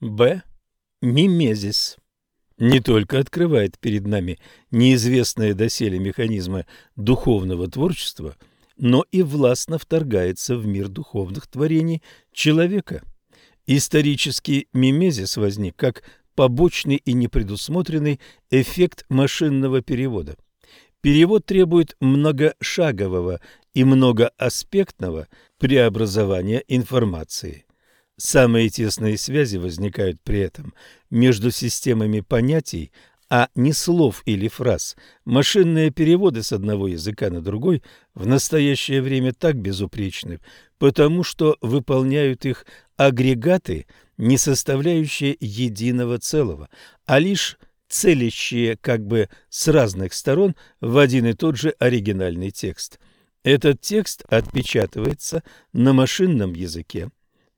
Б. Мимезис не только открывает перед нами неизвестные доселе механизмы духовного творчества, но и властно вторгается в мир духовных творений человека. Исторический мимезис возник как побочный и непредусмотренный эффект машинного перевода. Перевод требует многошагового и многоаспектного преобразования информации. Самые тесные связи возникают при этом между системами понятий, а не слов или фраз. Машинные переводы с одного языка на другой в настоящее время так безупречны, потому что выполняют их агрегаты, не составляющие единого целого, а лишь целящие как бы с разных сторон в один и тот же оригинальный текст. Этот текст отпечатывается на машинном языке,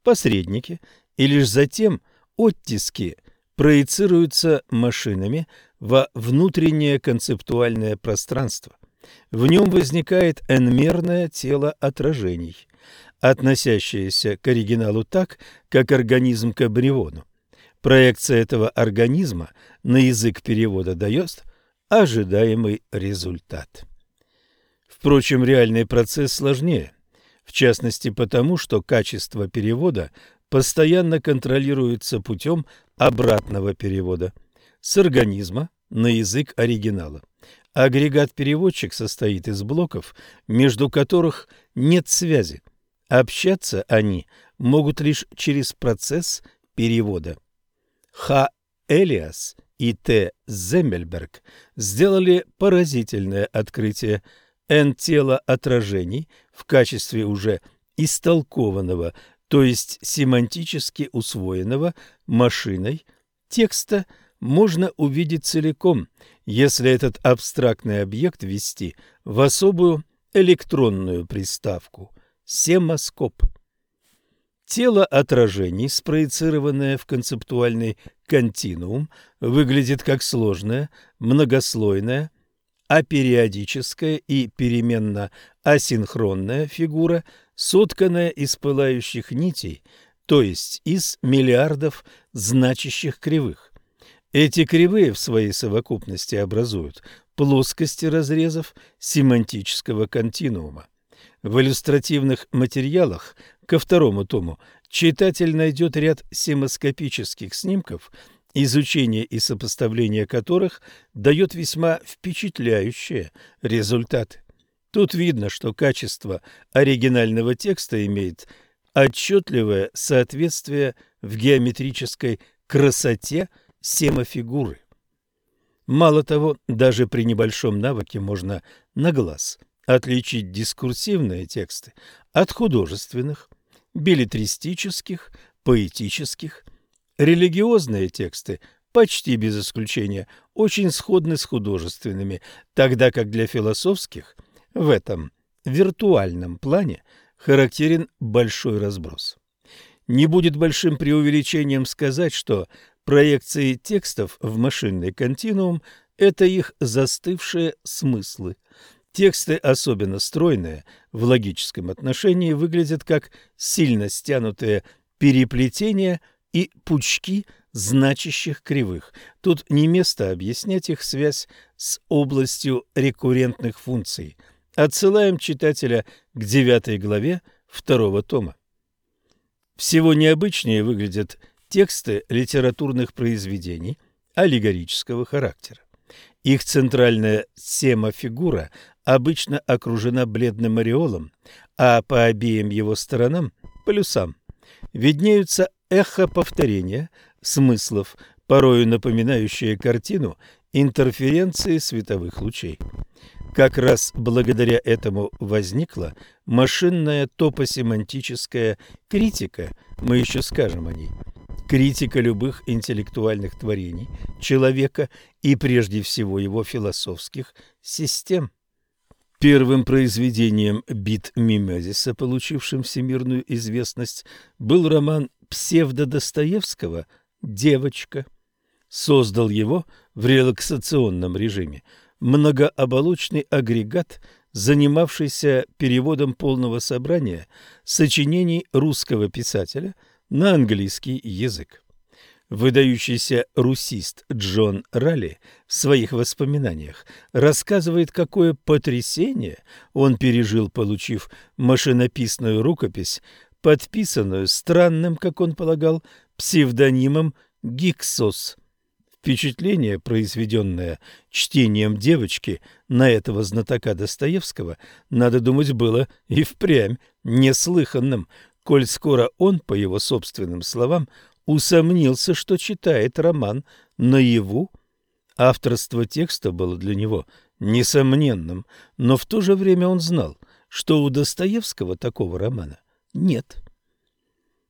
посредники, и лишь затем оттиски проецируются машинами во внутреннее концептуальное пространство. В нем возникает n-мерное тело отражений, относящееся к оригиналу так, как организм к абриону. Проекция этого организма на язык перевода дает ожидаемый результат. Впрочем, реальный процесс сложнее, в частности потому, что качество перевода постоянно контролируется путем обратного перевода с организма на язык оригинала. Агрегат-переводчик состоит из блоков, между которых нет связи. Общаться они могут лишь через процесс перевода. Х. Элиас и Т. Земельберг сделали поразительное открытие N-тело отражений в качестве уже истолкованного, то есть семантически усвоенного машиной текста можно увидеть целиком, если этот абстрактный объект ввести в особую электронную приставку – семаскоп. Тело отражений, спроецированное в концептуальный континуум, выглядит как сложная, многослойная, апериодическая и переменно-асинхронная фигура, сотканная из пылающих нитей, то есть из миллиардов значащих кривых. Эти кривые в своей совокупности образуют плоскости разрезов семантического континуума. В иллюстративных материалах ко второму тому читатель найдет ряд семаскопических снимков, изучение и сопоставление которых дает весьма впечатляющие результаты. Тут видно, что качество оригинального текста имеет отчетливое соответствие в геометрической красоте семафигуры. Мало того, даже при небольшом навыке можно на глаз отличить дискурсивные тексты от художественных, билетристических, поэтических. Религиозные тексты почти без исключения очень сходны с художественными, тогда как для философских в этом виртуальном плане характерен большой разброс. Не будет большим преувеличением сказать, что проекции текстов в машинный континуум – это их застывшие смыслы – Тексты, особенно стройные в логическом отношении, выглядят как сильно стянутые переплетения и пучки значащих кривых. Тут не место объяснять их связь с областью рекуррентных функций. Отсылаем читателя к девятой главе второго тома. Всего необычнее выглядят тексты литературных произведений аллегорического характера. Их центральная семафигура обычно окружена бледным ореолом, а по обеим его сторонам, полюсам, виднеются эхо-повторения смыслов, порою напоминающие картину интерференции световых лучей. Как раз благодаря этому возникла машинная топосемантическая критика, мы еще скажем о ней, критика любых интеллектуальных творений человека и прежде всего его философских систем. Первым произведением бит-мимезиса, получившим всемирную известность, был роман псевдо-Достоевского «Девочка». Создал его в релаксационном режиме многооболочный агрегат, занимавшийся переводом полного собрания сочинений русского писателя на английский язык. Выдающийся русист Джон Ралли в своих воспоминаниях рассказывает, какое потрясение он пережил, получив машинописную рукопись, подписанную странным, как он полагал, псевдонимом Гиксос. Впечатление, произведенное чтением девочки на этого знатока Достоевского, надо думать, было и впрямь неслыханным, коль скоро он, по его собственным словам, усомнился, что читает роман наяву. Авторство текста было для него несомненным, но в то же время он знал, что у Достоевского такого романа нет.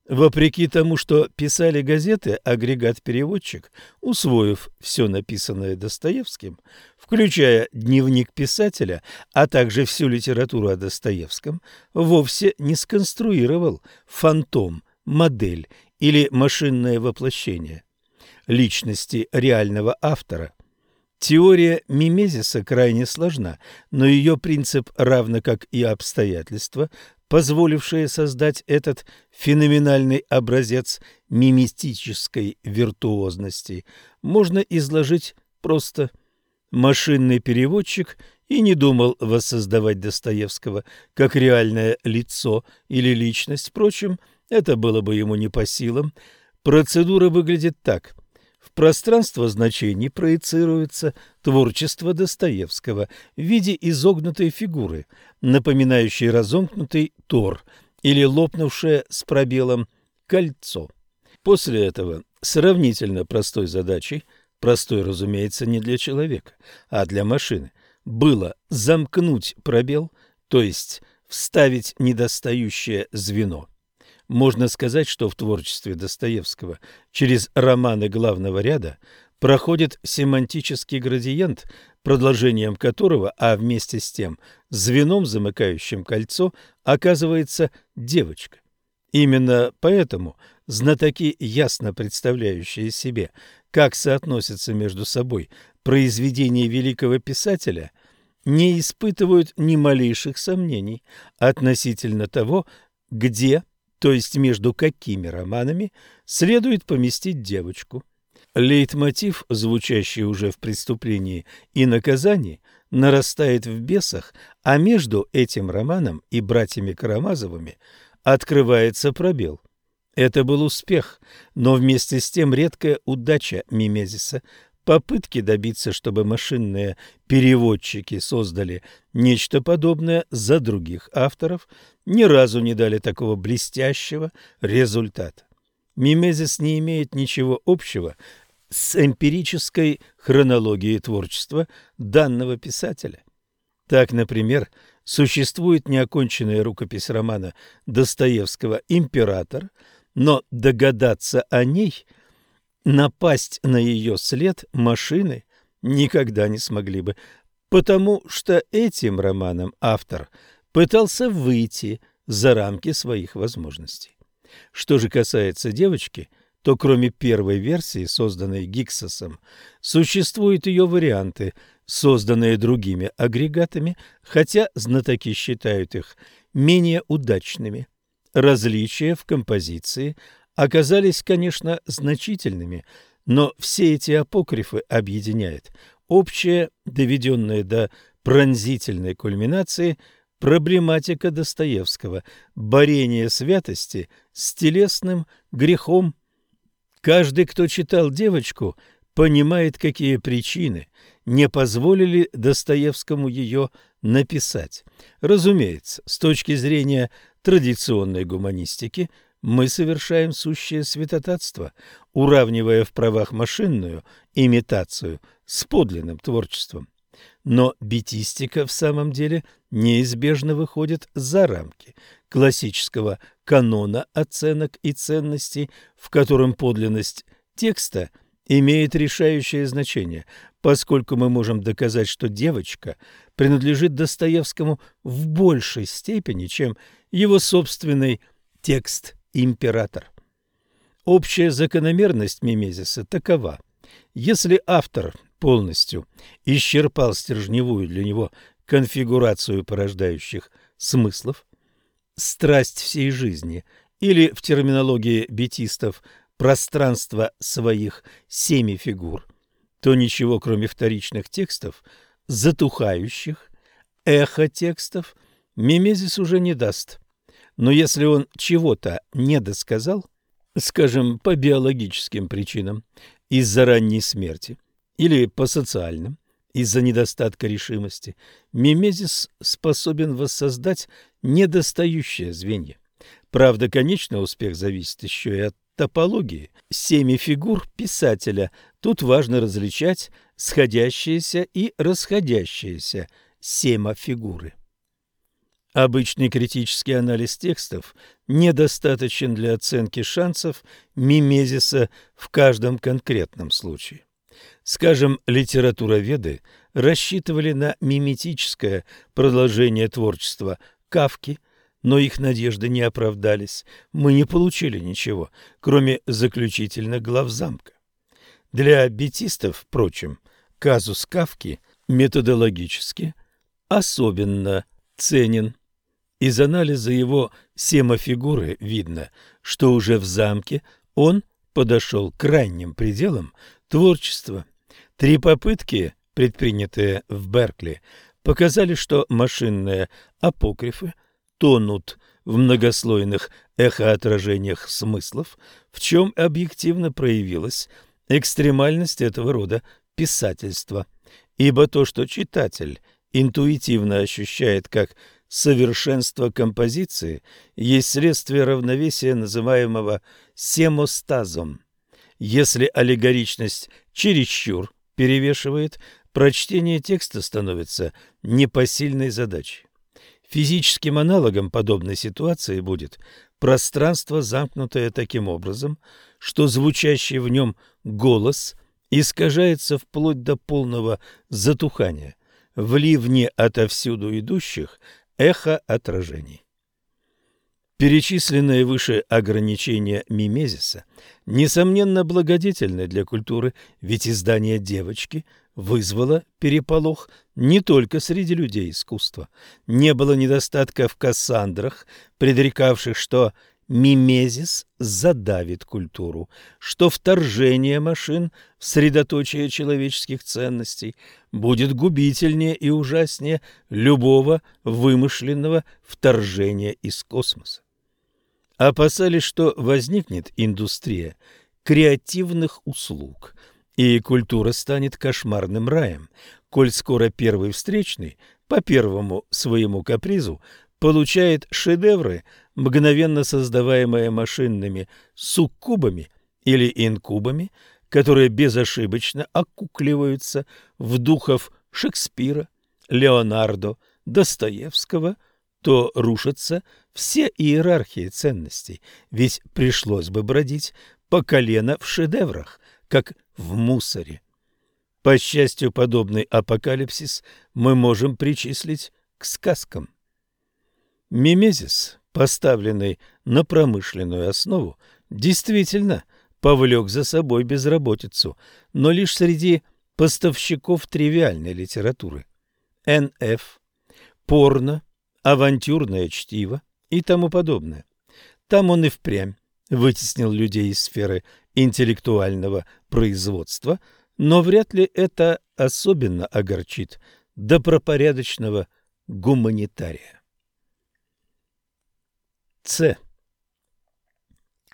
Вопреки тому, что писали газеты, агрегат-переводчик, усвоив все написанное Достоевским, включая дневник писателя, а также всю литературу о Достоевском, вовсе не сконструировал фантом, модель или машинное воплощение личности реального автора. Теория мимезиса крайне сложна, но ее принцип, равно как и обстоятельства, позволившие создать этот феноменальный образец мимистической виртуозности, можно изложить просто машинный переводчик и не думал воссоздавать Достоевского как реальное лицо или личность. Впрочем, это было бы ему не по силам. Процедура выглядит так. В пространство значений проецируется творчество Достоевского в виде изогнутой фигуры, напоминающей разомкнутый тор или лопнувшее с пробелом кольцо. После этого сравнительно простой задачей, простой, разумеется, не для человека, а для машины, было замкнуть пробел, то есть вставить недостающее звено. Можно сказать, что в творчестве Достоевского через романы главного ряда проходит семантический градиент, продолжением которого, а вместе с тем звеном, замыкающим кольцо, оказывается девочка. Именно поэтому знатоки, ясно представляющие себе, как соотносятся между собой произведения великого писателя, не испытывают ни малейших сомнений относительно того, где то есть между какими романами следует поместить девочку. Лейтмотив, звучащий уже в «Преступлении и наказании», нарастает в «Бесах», а между этим романом и «Братьями Карамазовыми» открывается пробел. Это был успех, но вместе с тем редкая удача Мимезиса Попытки добиться, чтобы машинные переводчики создали нечто подобное за других авторов, ни разу не дали такого блестящего результата. Мимезис не имеет ничего общего с эмпирической хронологией творчества данного писателя. Так, например, существует неоконченная рукопись романа Достоевского «Император», но догадаться о ней – напасть на ее след машины никогда не смогли бы, потому что этим романом автор пытался выйти за рамки своих возможностей. Что же касается девочки, то кроме первой версии, созданной Гиксосом, существуют ее варианты, созданные другими агрегатами, хотя знатоки считают их менее удачными. Различия в композиции – оказались, конечно, значительными, но все эти апокрифы объединяет общая, доведенная до пронзительной кульминации, проблематика Достоевского, борение святости с телесным грехом. Каждый, кто читал «Девочку», понимает, какие причины не позволили Достоевскому ее написать. Разумеется, с точки зрения традиционной гуманистики – мы совершаем сущее святотатство, уравнивая в правах машинную имитацию с подлинным творчеством. Но бетистика в самом деле неизбежно выходит за рамки классического канона оценок и ценностей, в котором подлинность текста имеет решающее значение, поскольку мы можем доказать, что девочка принадлежит Достоевскому в большей степени, чем его собственный текст император. Общая закономерность мимезиса такова. Если автор полностью исчерпал стержневую для него конфигурацию порождающих смыслов, страсть всей жизни, или в терминологии бетистов пространство своих семи фигур, то ничего, кроме вторичных текстов, затухающих, эхо-текстов, Мимезис уже не даст. Но если он чего-то не досказал, скажем, по биологическим причинам, из-за ранней смерти, или по социальным, из-за недостатка решимости, мимезис способен воссоздать недостающее звенья. Правда, конечный успех зависит еще и от топологии семи фигур писателя. Тут важно различать сходящиеся и расходящиеся семафигуры. Обычный критический анализ текстов недостаточен для оценки шансов мимезиса в каждом конкретном случае. Скажем, литературоведы рассчитывали на миметическое продолжение творчества Кавки, но их надежды не оправдались. Мы не получили ничего, кроме заключительных глав замка. Для бетистов, впрочем, казус Кавки методологически особенно ценен. Из анализа его семафигуры видно, что уже в замке он подошел к крайним пределам творчества. Три попытки, предпринятые в Беркли, показали, что машинные апокрифы тонут в многослойных эхоотражениях смыслов, в чем объективно проявилась экстремальность этого рода писательства. Ибо то, что читатель интуитивно ощущает как совершенство композиции есть следствие равновесия, называемого семостазом. Если аллегоричность чересчур перевешивает, прочтение текста становится непосильной задачей. Физическим аналогом подобной ситуации будет пространство, замкнутое таким образом, что звучащий в нем голос искажается вплоть до полного затухания. В ливне отовсюду идущих Эхо отражений. Перечисленные выше ограничения мимезиса несомненно благодетельны для культуры, ведь издание «Девочки» вызвало переполох не только среди людей искусства. Не было недостатка в Кассандрах, предрекавших, что мимезис задавит культуру, что вторжение машин в средоточие человеческих ценностей будет губительнее и ужаснее любого вымышленного вторжения из космоса. Опасались, что возникнет индустрия креативных услуг, и культура станет кошмарным раем, коль скоро первый встречный по первому своему капризу получает шедевры, мгновенно создаваемые машинными суккубами или инкубами, которые безошибочно окукливаются в духов Шекспира, Леонардо, Достоевского, то рушатся все иерархии ценностей, ведь пришлось бы бродить по колено в шедеврах, как в мусоре. По счастью, подобный апокалипсис мы можем причислить к сказкам. Мимезис, поставленный на промышленную основу, действительно повлек за собой безработицу, но лишь среди поставщиков тривиальной литературы. НФ, порно, авантюрное чтиво и тому подобное. Там он и впрямь вытеснил людей из сферы интеллектуального производства, но вряд ли это особенно огорчит добропорядочного гуманитария. С.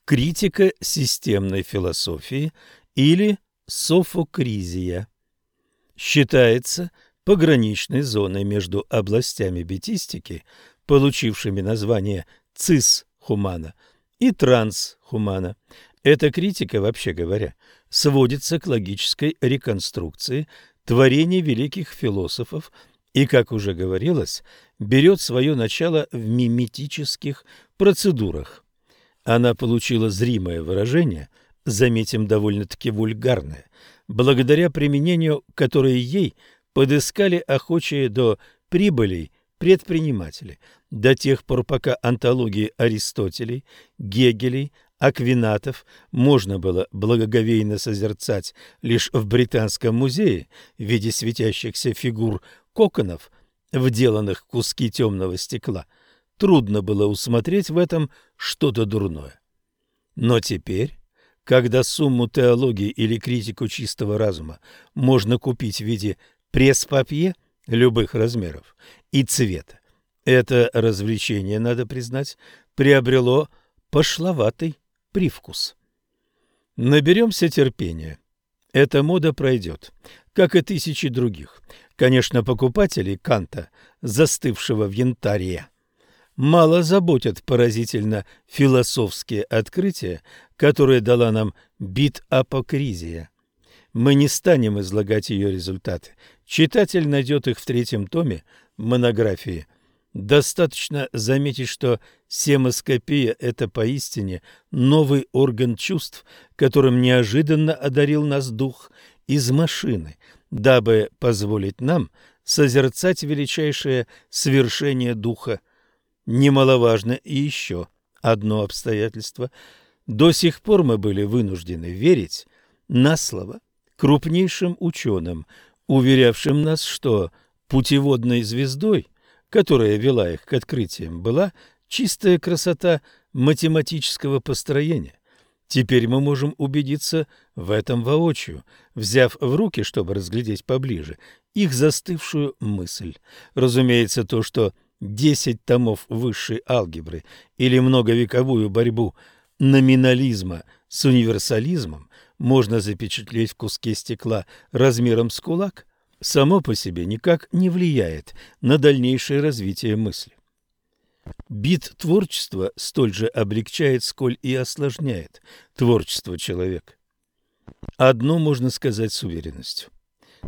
Критика системной философии или софокризия. Считается пограничной зоной между областями бетистики, получившими название цис-хумана, и транс-хумана. Эта критика, вообще говоря, сводится к логической реконструкции творений великих философов и, как уже говорилось, берет свое начало в миметических процедурах. Она получила зримое выражение, заметим, довольно-таки вульгарное, благодаря применению, которое ей подыскали охочие до прибылей предприниматели, до тех пор, пока антологии Аристотелей, Гегелей, Аквинатов можно было благоговейно созерцать лишь в Британском музее в виде светящихся фигур коконов, вделанных в куски темного стекла, трудно было усмотреть в этом что-то дурное. Но теперь когда сумму теологии или критику чистого разума можно купить в виде пресс-папье любых размеров и цвета, это развлечение, надо признать, приобрело пошловатый привкус. Наберемся терпения. Эта мода пройдет, как и тысячи других. Конечно, покупателей Канта, застывшего в янтаре, мало заботят поразительно философские открытия, которые дала нам бит-апокризия. Мы не станем излагать ее результаты. Читатель найдет их в третьем томе монографии Достаточно заметить, что семоскопия – это поистине новый орган чувств, которым неожиданно одарил нас дух из машины, дабы позволить нам созерцать величайшее свершение духа. Немаловажно и еще одно обстоятельство. До сих пор мы были вынуждены верить на слово крупнейшим ученым, уверявшим нас, что путеводной звездой – которая вела их к открытиям, была чистая красота математического построения. Теперь мы можем убедиться в этом воочию, взяв в руки, чтобы разглядеть поближе, их застывшую мысль. Разумеется, то, что десять томов высшей алгебры или многовековую борьбу номинализма с универсализмом можно запечатлеть в куске стекла размером с кулак – само по себе никак не влияет на дальнейшее развитие мысли. Бит творчества столь же облегчает, сколь и осложняет творчество человека. Одно можно сказать с уверенностью.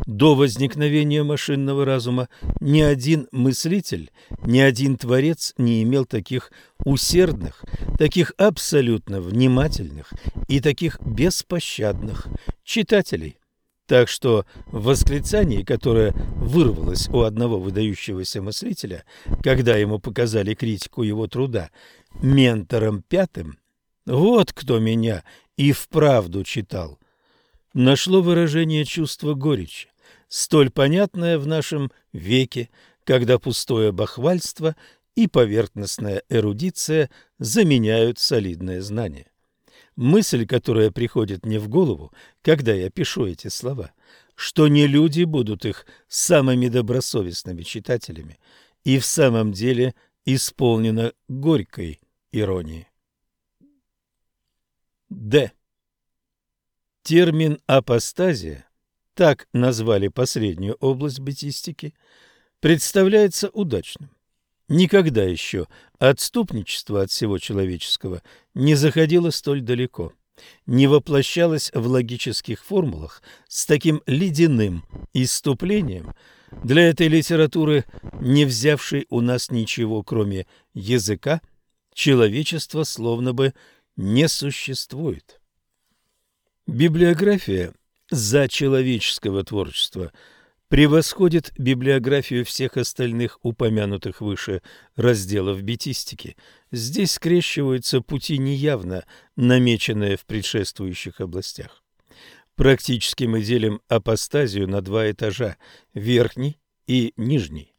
До возникновения машинного разума ни один мыслитель, ни один творец не имел таких усердных, таких абсолютно внимательных и таких беспощадных читателей. Так что в восклицании, которое вырвалось у одного выдающегося мыслителя, когда ему показали критику его труда, ментором пятым, вот кто меня и вправду читал, нашло выражение чувства горечи, столь понятное в нашем веке, когда пустое бахвальство и поверхностная эрудиция заменяют солидное знание. Мысль, которая приходит мне в голову, когда я пишу эти слова, что не люди будут их самыми добросовестными читателями, и в самом деле исполнена горькой иронией. Д. Термин «апостазия» так назвали последнюю область бытистики, представляется удачным. Никогда еще отступничество от всего человеческого не заходило столь далеко, не воплощалось в логических формулах с таким ледяным иступлением для этой литературы, не взявшей у нас ничего, кроме языка, человечество словно бы не существует. Библиография за человеческого творчества – превосходит библиографию всех остальных упомянутых выше разделов бетистики. Здесь скрещиваются пути неявно намеченные в предшествующих областях. Практически мы делим апостазию на два этажа – верхний и нижний.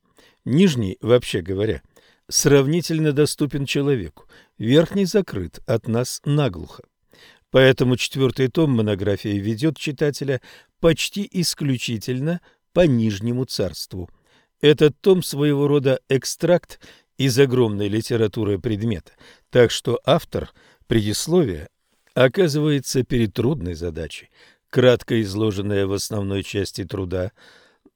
Нижний, вообще говоря, сравнительно доступен человеку, верхний закрыт от нас наглухо. Поэтому четвертый том монографии ведет читателя почти исключительно по Нижнему царству. Этот том своего рода экстракт из огромной литературы предмета, так что автор предисловия оказывается перед трудной задачей. Кратко изложенное в основной части труда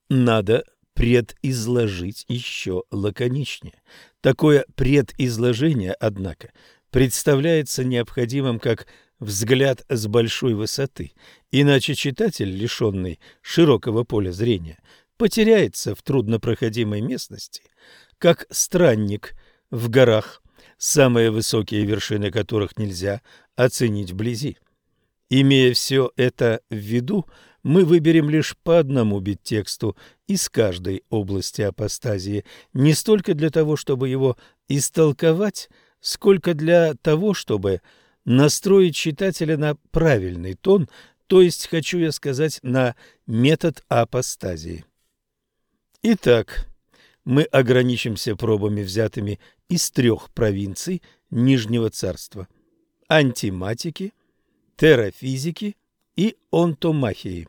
надо предизложить еще лаконичнее. Такое предизложение, однако, представляется необходимым как взгляд с большой высоты, иначе читатель, лишенный широкого поля зрения, потеряется в труднопроходимой местности, как странник в горах, самые высокие вершины которых нельзя оценить вблизи. Имея все это в виду, мы выберем лишь по одному бит-тексту из каждой области апостазии, не столько для того, чтобы его истолковать, сколько для того, чтобы настроить читателя на правильный тон, то есть, хочу я сказать, на метод апостазии. Итак, мы ограничимся пробами, взятыми из трех провинций Нижнего царства – антиматики, терафизики и онтомахии.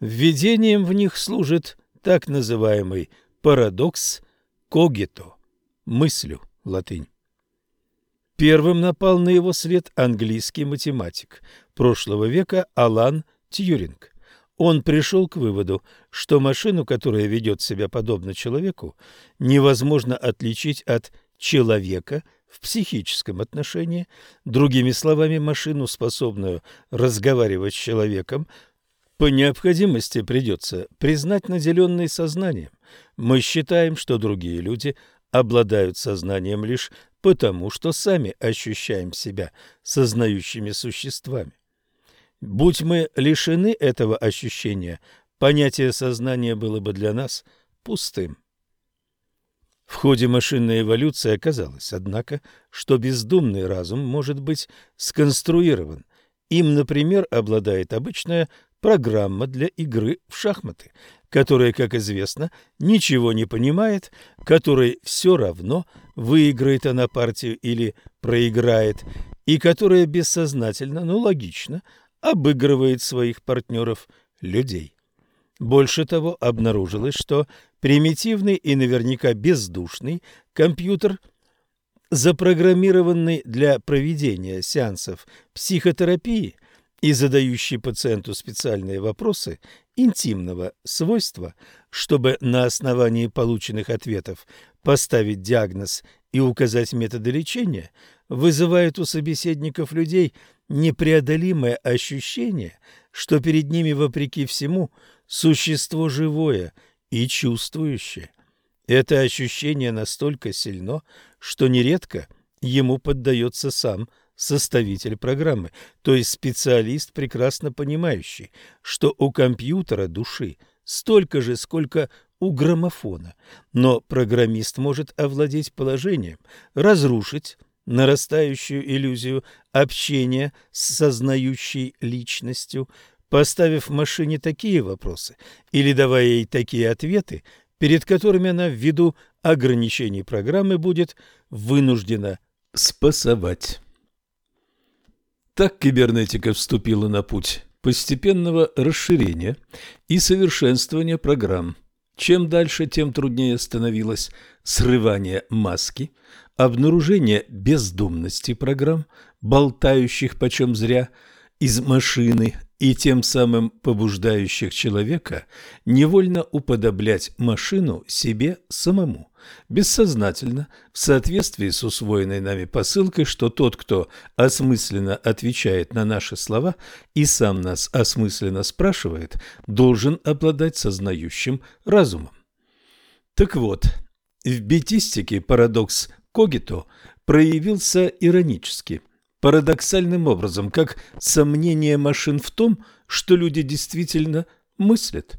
Введением в них служит так называемый парадокс когито – мыслю, латынь. Первым напал на его след английский математик прошлого века Алан Тьюринг. Он пришел к выводу, что машину, которая ведет себя подобно человеку, невозможно отличить от человека в психическом отношении, другими словами, машину, способную разговаривать с человеком, по необходимости придется признать наделенной сознанием. Мы считаем, что другие люди обладают сознанием лишь потому, что сами ощущаем себя сознающими существами. Будь мы лишены этого ощущения, понятие сознания было бы для нас пустым. В ходе машинной эволюции оказалось, однако, что бездумный разум может быть сконструирован. Им, например, обладает обычная программа для игры в шахматы, которая, как известно, ничего не понимает, которой все равно, выиграет она партию или проиграет, и которая бессознательно, но логично обыгрывает своих партнеров людей. Больше того, обнаружилось, что примитивный и наверняка бездушный компьютер, запрограммированный для проведения сеансов психотерапии и задающий пациенту специальные вопросы интимного свойства, чтобы на основании полученных ответов поставить диагноз и указать методы лечения, вызывает у собеседников людей непреодолимое ощущение, что перед ними, вопреки всему, существо живое и чувствующее. Это ощущение настолько сильно, что нередко ему поддается сам составитель программы, то есть специалист, прекрасно понимающий, что у компьютера души столько же, сколько у граммофона, но программист может овладеть положением, разрушить нарастающую иллюзию общения с сознающей личностью, поставив машине такие вопросы или давая ей такие ответы, перед которыми она ввиду ограничений программы будет вынуждена спасовать. Так кибернетика вступила на путь постепенного расширения и совершенствования программ. Чем дальше, тем труднее становилось срывание маски, обнаружение бездумности программ, болтающих почем зря из машины и тем самым побуждающих человека невольно уподоблять машину себе самому, бессознательно, в соответствии с усвоенной нами посылкой, что тот, кто осмысленно отвечает на наши слова и сам нас осмысленно спрашивает, должен обладать сознающим разумом. Так вот, в бетистике парадокс Когито проявился иронически, парадоксальным образом, как сомнение машин в том, что люди действительно мыслят.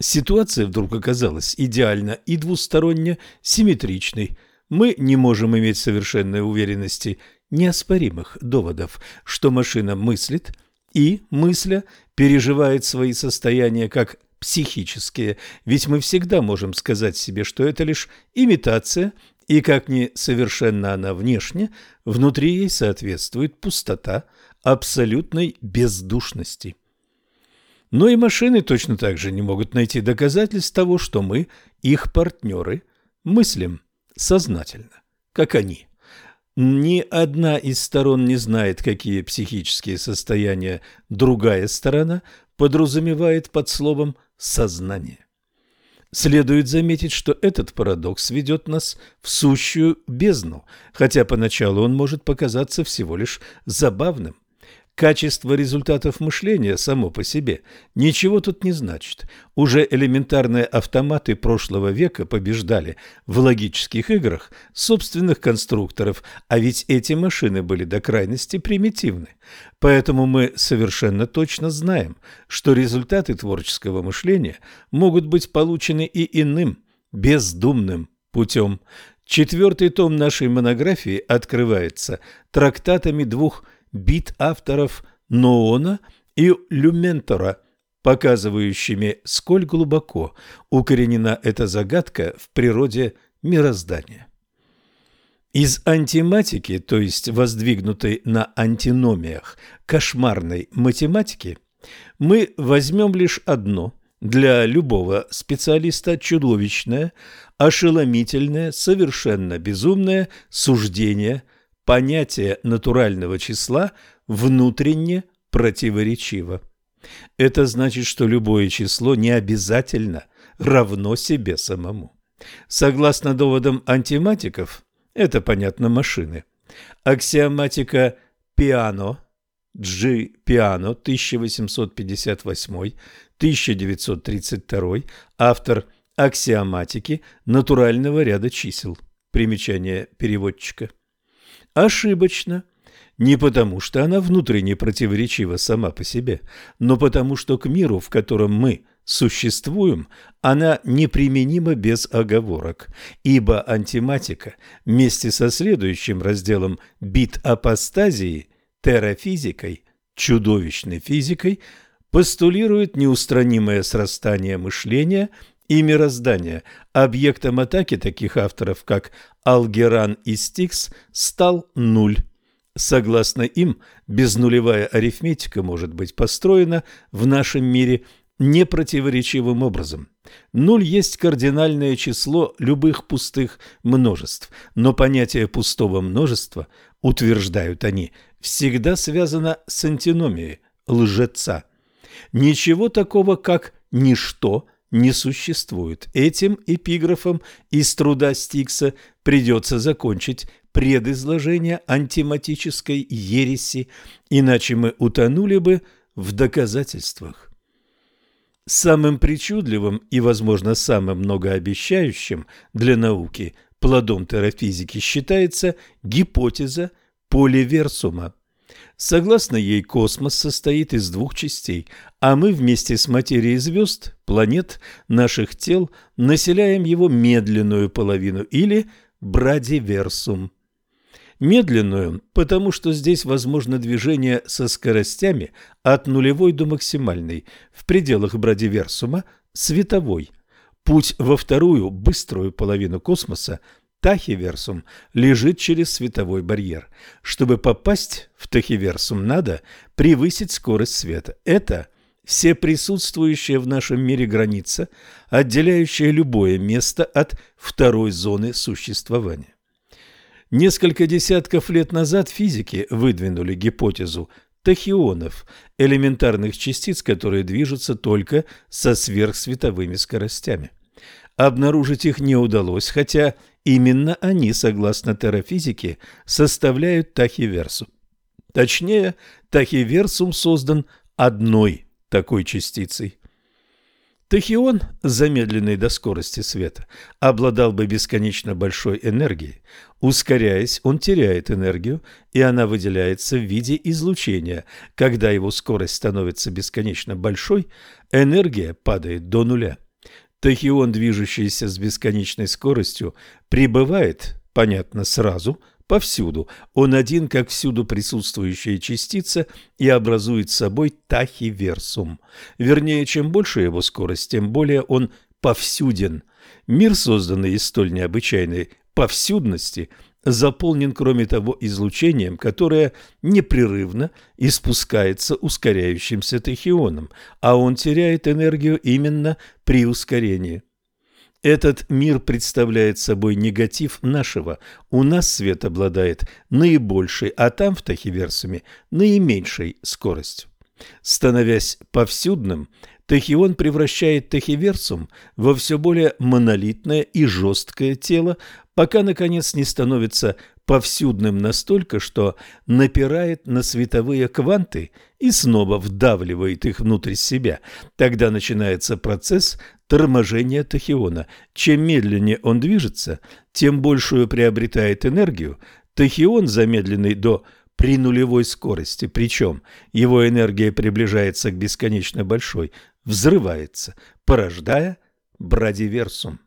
Ситуация вдруг оказалась идеально и двусторонне симметричной. Мы не можем иметь совершенной уверенности неоспоримых доводов, что машина мыслит и, мысля, переживает свои состояния как психические, ведь мы всегда можем сказать себе, что это лишь имитация и как ни совершенно она внешне, внутри ей соответствует пустота абсолютной бездушности. Но и машины точно так же не могут найти доказательств того, что мы, их партнеры, мыслим сознательно, как они. Ни одна из сторон не знает, какие психические состояния другая сторона подразумевает под словом «сознание». Следует заметить, что этот парадокс ведет нас в сущую бездну, хотя поначалу он может показаться всего лишь забавным. Качество результатов мышления само по себе ничего тут не значит. Уже элементарные автоматы прошлого века побеждали в логических играх собственных конструкторов, а ведь эти машины были до крайности примитивны. Поэтому мы совершенно точно знаем, что результаты творческого мышления могут быть получены и иным, бездумным путем. Четвертый том нашей монографии открывается трактатами двух бит авторов Ноона и Люментора, показывающими, сколь глубоко укоренена эта загадка в природе мироздания. Из антиматики, то есть воздвигнутой на антиномиях кошмарной математики, мы возьмем лишь одно – для любого специалиста чудовищное, ошеломительное, совершенно безумное суждение, понятие натурального числа внутренне противоречиво. Это значит, что любое число не обязательно равно себе самому. Согласно доводам антиматиков, это, понятно, машины. Аксиоматика Пиано, G. Пиано, 1858-1932, автор аксиоматики натурального ряда чисел. Примечание переводчика. Ошибочно. Не потому, что она внутренне противоречива сама по себе, но потому, что к миру, в котором мы – существуем, она неприменима без оговорок, ибо антиматика вместе со следующим разделом бит апостазии, терафизикой, чудовищной физикой, постулирует неустранимое срастание мышления и мироздания. Объектом атаки таких авторов, как Алгеран и Стикс, стал нуль. Согласно им, безнулевая арифметика может быть построена в нашем мире непротиворечивым образом. Нуль есть кардинальное число любых пустых множеств, но понятие пустого множества, утверждают они, всегда связано с антиномией лжеца. Ничего такого, как «ничто» не существует. Этим эпиграфом из труда Стикса придется закончить предизложение антиматической ереси, иначе мы утонули бы в доказательствах. Самым причудливым и, возможно, самым многообещающим для науки плодом терафизики считается гипотеза поливерсума. Согласно ей, космос состоит из двух частей, а мы вместе с материей звезд, планет, наших тел населяем его медленную половину или брадиверсум медленную, потому что здесь возможно движение со скоростями от нулевой до максимальной, в пределах брадиверсума световой. Путь во вторую, быструю половину космоса, тахиверсум, лежит через световой барьер. Чтобы попасть в тахиверсум, надо превысить скорость света. Это все присутствующая в нашем мире граница, отделяющая любое место от второй зоны существования. Несколько десятков лет назад физики выдвинули гипотезу тахионов, элементарных частиц, которые движутся только со сверхсветовыми скоростями. Обнаружить их не удалось, хотя именно они, согласно терафизике, составляют тахиверсум. Точнее, тахиверсум создан одной такой частицей. Тахион, замедленный до скорости света, обладал бы бесконечно большой энергией. Ускоряясь, он теряет энергию, и она выделяется в виде излучения. Когда его скорость становится бесконечно большой, энергия падает до нуля. Тахион, движущийся с бесконечной скоростью, прибывает, понятно, сразу – повсюду. Он один, как всюду присутствующая частица, и образует собой тахиверсум. Вернее, чем больше его скорость, тем более он повсюден. Мир, созданный из столь необычайной повсюдности, заполнен, кроме того, излучением, которое непрерывно испускается ускоряющимся тахионом, а он теряет энергию именно при ускорении. Этот мир представляет собой негатив нашего. У нас свет обладает наибольшей, а там в тахиверсуме наименьшей скоростью. Становясь повсюдным, тахион превращает тахиверсум во все более монолитное и жесткое тело, пока, наконец, не становится повсюдным настолько, что напирает на световые кванты и снова вдавливает их внутрь себя. Тогда начинается процесс торможения тахиона. Чем медленнее он движется, тем большую приобретает энергию. Тахион, замедленный до при нулевой скорости, причем его энергия приближается к бесконечно большой, взрывается, порождая брадиверсум.